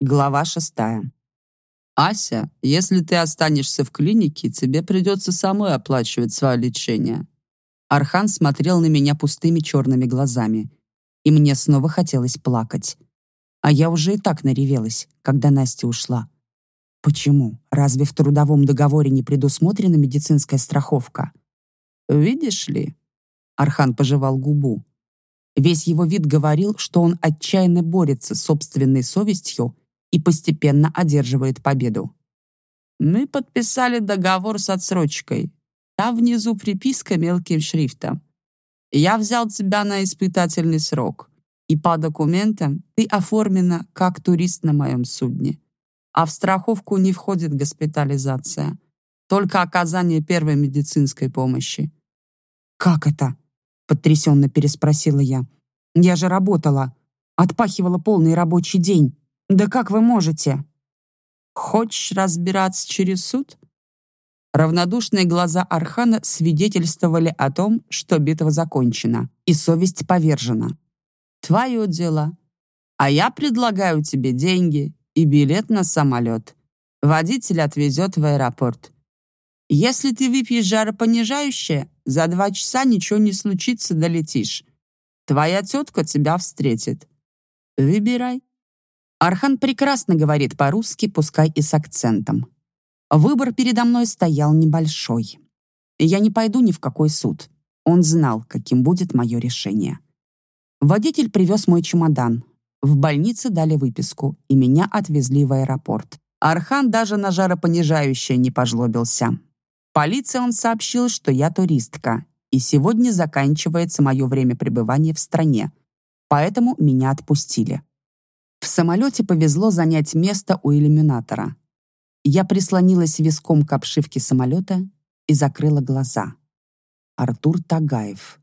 Глава шестая. «Ася, если ты останешься в клинике, тебе придется самой оплачивать свое лечение». Архан смотрел на меня пустыми черными глазами, и мне снова хотелось плакать. А я уже и так наревелась, когда Настя ушла. Почему? Разве в трудовом договоре не предусмотрена медицинская страховка? «Видишь ли?» Архан пожевал губу. Весь его вид говорил, что он отчаянно борется с собственной совестью и постепенно одерживает победу. «Мы подписали договор с отсрочкой. Там внизу приписка мелким шрифтом. Я взял тебя на испытательный срок, и по документам ты оформлена как турист на моем судне. А в страховку не входит госпитализация, только оказание первой медицинской помощи». «Как это?» — потрясенно переспросила я. «Я же работала, отпахивала полный рабочий день. Да как вы можете?» «Хочешь разбираться через суд?» Равнодушные глаза Архана свидетельствовали о том, что битва закончена, и совесть повержена. «Твое дело. А я предлагаю тебе деньги и билет на самолет. Водитель отвезет в аэропорт. Если ты выпьешь жаропонижающее, за два часа ничего не случится, долетишь. Твоя тетка тебя встретит. Выбирай». Архан прекрасно говорит по-русски, пускай и с акцентом. Выбор передо мной стоял небольшой. Я не пойду ни в какой суд. Он знал, каким будет мое решение. Водитель привез мой чемодан. В больнице дали выписку, и меня отвезли в аэропорт. Архан даже на жаропонижающее не пожлобился. Полиции он сообщил, что я туристка, и сегодня заканчивается мое время пребывания в стране, поэтому меня отпустили. В самолете повезло занять место у иллюминатора. Я прислонилась виском к обшивке самолета и закрыла глаза. Артур Тагаев.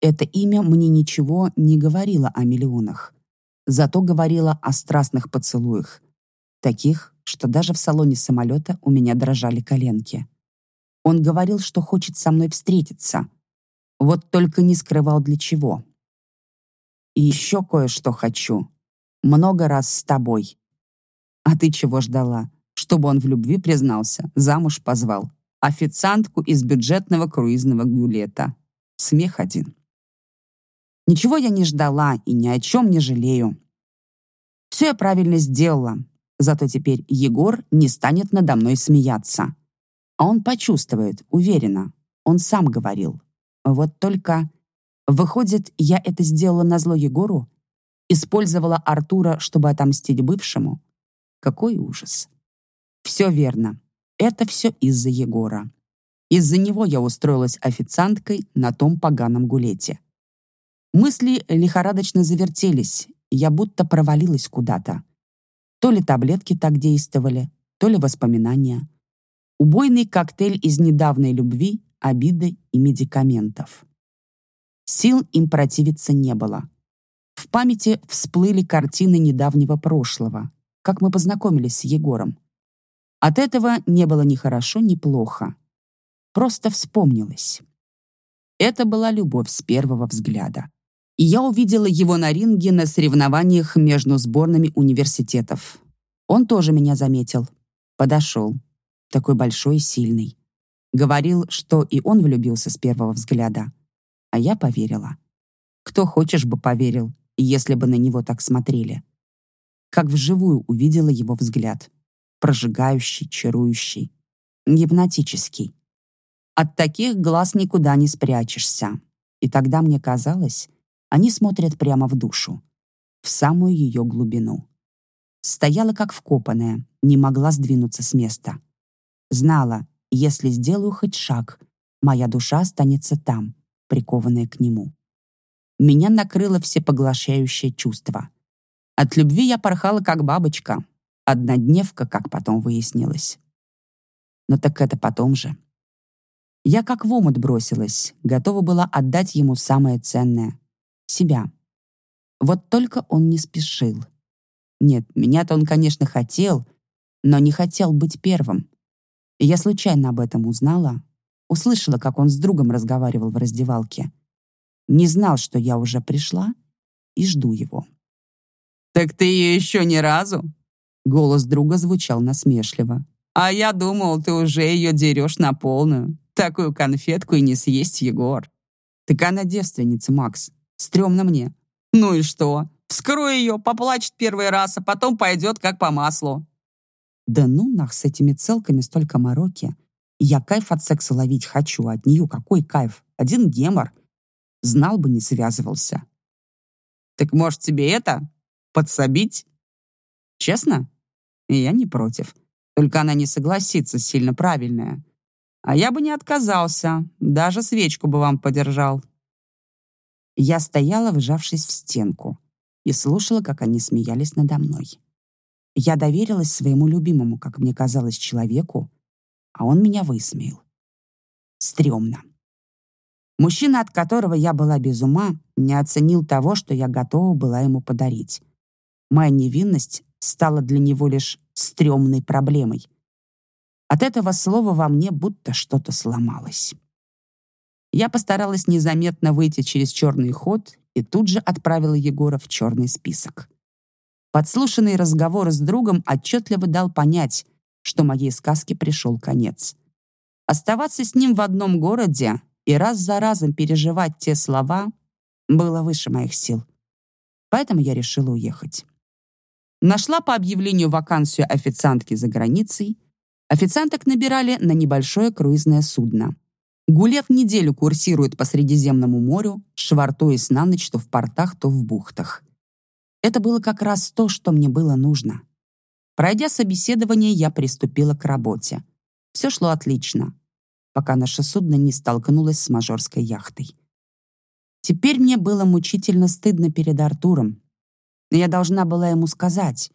Это имя мне ничего не говорило о миллионах. Зато говорило о страстных поцелуях. Таких, что даже в салоне самолета у меня дрожали коленки. Он говорил, что хочет со мной встретиться. Вот только не скрывал для чего. И еще кое-что хочу много раз с тобой. А ты чего ждала? Чтобы он в любви признался, замуж позвал. Официантку из бюджетного круизного гюлета. Смех один. Ничего я не ждала и ни о чем не жалею. Все я правильно сделала, зато теперь Егор не станет надо мной смеяться. А он почувствует, уверенно. Он сам говорил. Вот только... Выходит, я это сделала назло Егору? Использовала Артура, чтобы отомстить бывшему? Какой ужас. Все верно. Это все из-за Егора. Из-за него я устроилась официанткой на том поганом гулете. Мысли лихорадочно завертелись, я будто провалилась куда-то. То ли таблетки так действовали, то ли воспоминания. Убойный коктейль из недавней любви, обиды и медикаментов. Сил им противиться не было. В памяти всплыли картины недавнего прошлого, как мы познакомились с Егором. От этого не было ни хорошо, ни плохо. Просто вспомнилось. Это была любовь с первого взгляда. И я увидела его на ринге на соревнованиях между сборными университетов. Он тоже меня заметил. Подошел. Такой большой и сильный. Говорил, что и он влюбился с первого взгляда. А я поверила. Кто хочешь бы поверил, если бы на него так смотрели. Как вживую увидела его взгляд. Прожигающий, чарующий, гипнотический. От таких глаз никуда не спрячешься. И тогда мне казалось, они смотрят прямо в душу, в самую ее глубину. Стояла как вкопанная, не могла сдвинуться с места. Знала, если сделаю хоть шаг, моя душа останется там, прикованная к нему меня накрыло всепоглощающее чувство. От любви я порхала как бабочка, однодневка, как потом выяснилось. Но так это потом же. Я как в омут бросилась, готова была отдать ему самое ценное — себя. Вот только он не спешил. Нет, меня-то он, конечно, хотел, но не хотел быть первым. Я случайно об этом узнала, услышала, как он с другом разговаривал в раздевалке — не знал, что я уже пришла и жду его. «Так ты ее еще ни разу?» Голос друга звучал насмешливо. «А я думал, ты уже ее дерешь на полную. Такую конфетку и не съесть, Егор». «Так она девственница, Макс. Стремно мне». «Ну и что? Вскрой ее, поплачет первый раз, а потом пойдет как по маслу». «Да ну нах, с этими целками столько мороки. Я кайф от секса ловить хочу, от нее какой кайф? Один гемор. Знал бы, не связывался». «Так может тебе это? Подсобить?» «Честно?» Я не против. Только она не согласится, сильно правильная. А я бы не отказался, даже свечку бы вам подержал. Я стояла, вжавшись в стенку, и слушала, как они смеялись надо мной. Я доверилась своему любимому, как мне казалось, человеку, а он меня высмеял. Стремно. Мужчина, от которого я была без ума, не оценил того, что я готова была ему подарить. Моя невинность стала для него лишь стрёмной проблемой. От этого слова во мне будто что-то сломалось. Я постаралась незаметно выйти через черный ход и тут же отправила Егора в черный список. Подслушанный разговор с другом отчетливо дал понять, что моей сказке пришел конец. Оставаться с ним в одном городе и раз за разом переживать те слова было выше моих сил. Поэтому я решила уехать. Нашла по объявлению вакансию официантки за границей. Официанток набирали на небольшое круизное судно. Гулев неделю курсирует по Средиземному морю, швартуясь на ночь то в портах, то в бухтах. Это было как раз то, что мне было нужно. Пройдя собеседование, я приступила к работе. Все шло отлично, пока наше судно не столкнулось с мажорской яхтой. Теперь мне было мучительно стыдно перед Артуром, я должна была ему сказать.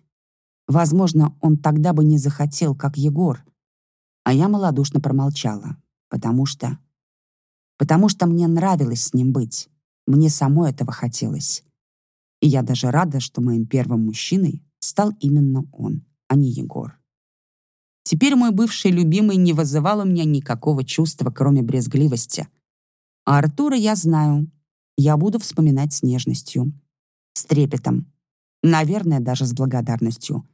Возможно, он тогда бы не захотел, как Егор. А я малодушно промолчала, потому что... Потому что мне нравилось с ним быть. Мне самой этого хотелось. И я даже рада, что моим первым мужчиной стал именно он, а не Егор. Теперь мой бывший любимый не вызывал у меня никакого чувства, кроме брезгливости. А Артура я знаю. Я буду вспоминать с нежностью, с трепетом, Наверное, даже с благодарностью.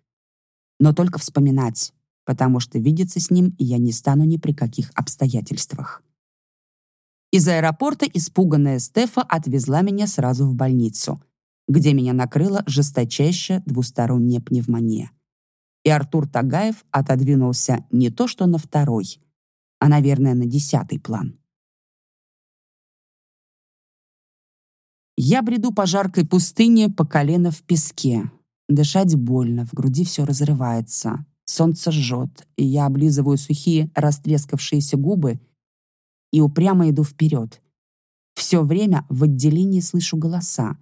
Но только вспоминать, потому что видеться с ним я не стану ни при каких обстоятельствах. Из аэропорта испуганная Стефа отвезла меня сразу в больницу, где меня накрыла жесточайшая двусторонняя пневмония. И Артур Тагаев отодвинулся не то что на второй, а, наверное, на десятый план. Я бреду по жаркой пустыне по колено в песке. Дышать больно, в груди все разрывается. Солнце жжет, и я облизываю сухие, растрескавшиеся губы и упрямо иду вперед. Все время в отделении слышу голоса.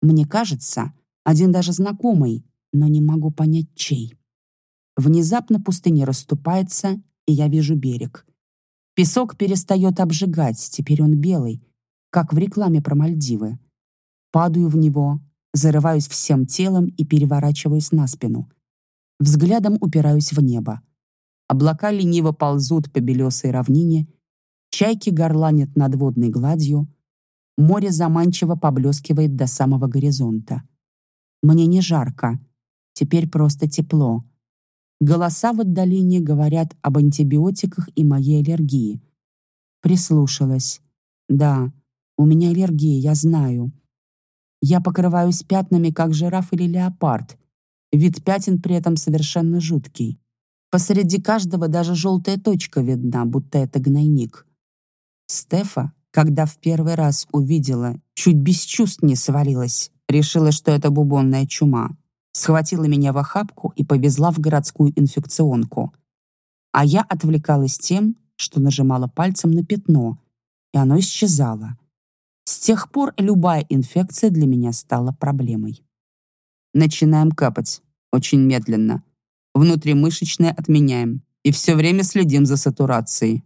Мне кажется, один даже знакомый, но не могу понять, чей. Внезапно пустыня расступается, и я вижу берег. Песок перестает обжигать, теперь он белый, как в рекламе про Мальдивы. Падаю в него, зарываюсь всем телом и переворачиваюсь на спину. Взглядом упираюсь в небо. Облака лениво ползут по белесой равнине, чайки горланят над водной гладью, море заманчиво поблескивает до самого горизонта. Мне не жарко, теперь просто тепло. Голоса в отдалении говорят об антибиотиках и моей аллергии. Прислушалась. Да, у меня аллергия, я знаю. Я покрываюсь пятнами, как жираф или леопард. Вид пятен при этом совершенно жуткий. Посреди каждого даже желтая точка видна, будто это гнойник. Стефа, когда в первый раз увидела, чуть без чувств не свалилась, решила, что это бубонная чума. Схватила меня в охапку и повезла в городскую инфекционку. А я отвлекалась тем, что нажимала пальцем на пятно, и оно исчезало. С тех пор любая инфекция для меня стала проблемой. Начинаем капать. Очень медленно. Внутримышечное отменяем. И все время следим за сатурацией.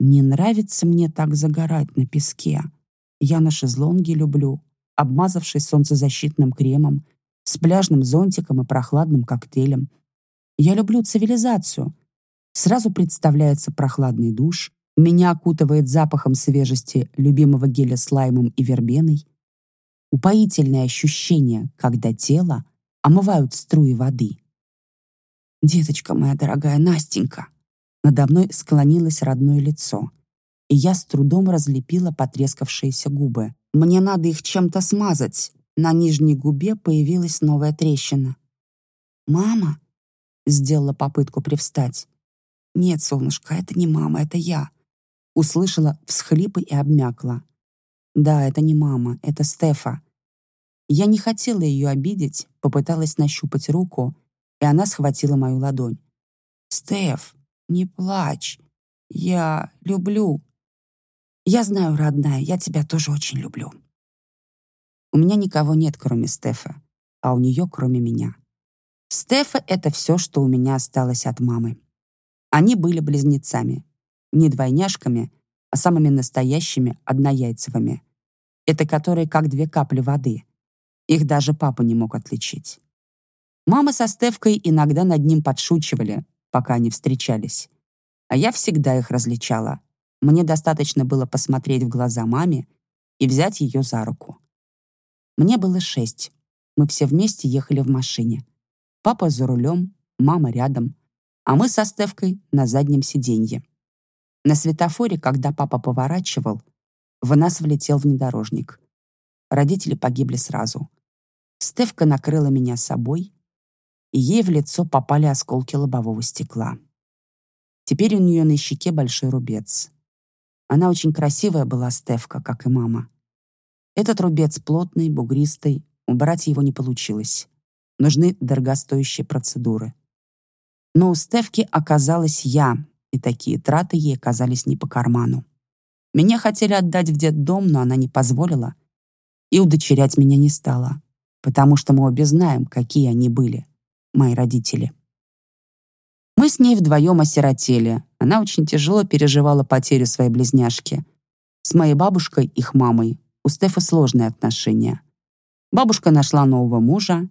Не нравится мне так загорать на песке. Я на шезлонге люблю, обмазавшись солнцезащитным кремом, с пляжным зонтиком и прохладным коктейлем. Я люблю цивилизацию. Сразу представляется прохладный душ, меня окутывает запахом свежести любимого геля с лаймом и вербеной. Упоительное ощущение, когда тело омывают струи воды. Деточка моя дорогая Настенька. Надо мной склонилось родное лицо, и я с трудом разлепила потрескавшиеся губы. Мне надо их чем-то смазать. На нижней губе появилась новая трещина. «Мама?» — сделала попытку привстать. «Нет, солнышко, это не мама, это я». Услышала всхлипы и обмякла. «Да, это не мама, это Стефа». Я не хотела ее обидеть, попыталась нащупать руку, и она схватила мою ладонь. «Стеф, не плачь. Я люблю». «Я знаю, родная, я тебя тоже очень люблю». У меня никого нет, кроме Стефа, а у нее, кроме меня. Стефа — это все, что у меня осталось от мамы. Они были близнецами. Не двойняшками, а самыми настоящими однояйцевыми. Это которые как две капли воды. Их даже папа не мог отличить. Мама со Стефкой иногда над ним подшучивали, пока они встречались. А я всегда их различала. Мне достаточно было посмотреть в глаза маме и взять ее за руку. Мне было шесть. Мы все вместе ехали в машине. Папа за рулем, мама рядом, а мы со Стевкой на заднем сиденье. На светофоре, когда папа поворачивал, в нас влетел внедорожник. Родители погибли сразу. Стевка накрыла меня собой, и ей в лицо попали осколки лобового стекла. Теперь у нее на щеке большой рубец. Она очень красивая была, Стевка, как и мама. Этот рубец плотный, бугристый, убрать его не получилось. Нужны дорогостоящие процедуры. Но у Стевки оказалась я, и такие траты ей оказались не по карману. Меня хотели отдать в детдом, но она не позволила. И удочерять меня не стала, потому что мы обе знаем, какие они были, мои родители. Мы с ней вдвоем осиротели. Она очень тяжело переживала потерю своей близняшки. С моей бабушкой, их мамой, у Стефа сложные отношения. Бабушка нашла нового мужа,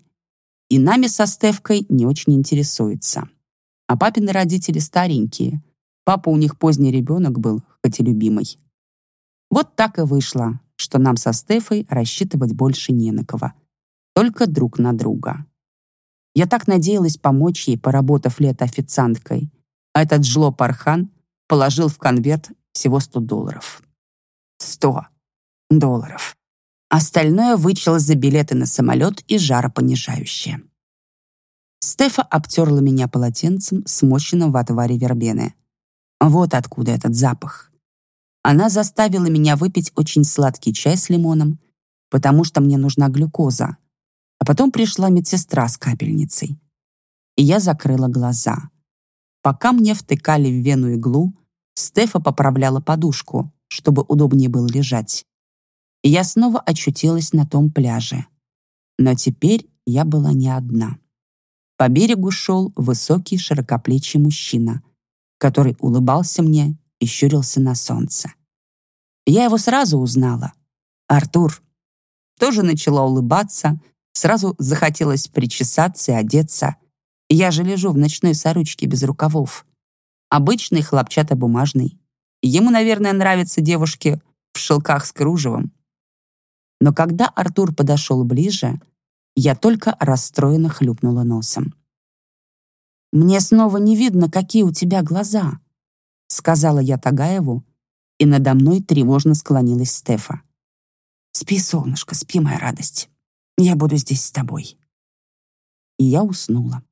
и нами со Стефкой не очень интересуется. А папины родители старенькие. Папа у них поздний ребенок был, хоть и любимый. Вот так и вышло, что нам со Стефой рассчитывать больше не на кого. Только друг на друга. Я так надеялась помочь ей, поработав лето официанткой. А этот жлоб Архан положил в конверт всего 100 долларов. 100 долларов. Остальное вычел за билеты на самолет и жаропонижающее. Стефа обтерла меня полотенцем, смоченным в отваре вербены. Вот откуда этот запах. Она заставила меня выпить очень сладкий чай с лимоном, потому что мне нужна глюкоза. А потом пришла медсестра с капельницей. И я закрыла глаза. Пока мне втыкали в вену иглу, Стефа поправляла подушку, чтобы удобнее было лежать и я снова очутилась на том пляже. Но теперь я была не одна. По берегу шел высокий широкоплечий мужчина, который улыбался мне и щурился на солнце. Я его сразу узнала. Артур. Тоже начала улыбаться, сразу захотелось причесаться и одеться. Я же лежу в ночной сорочке без рукавов. Обычный хлопчатобумажный. Ему, наверное, нравятся девушки в шелках с кружевом. Но когда Артур подошел ближе, я только расстроенно хлюпнула носом. «Мне снова не видно, какие у тебя глаза», сказала я Тагаеву, и надо мной тревожно склонилась Стефа. «Спи, солнышко, спи, моя радость. Я буду здесь с тобой». И я уснула.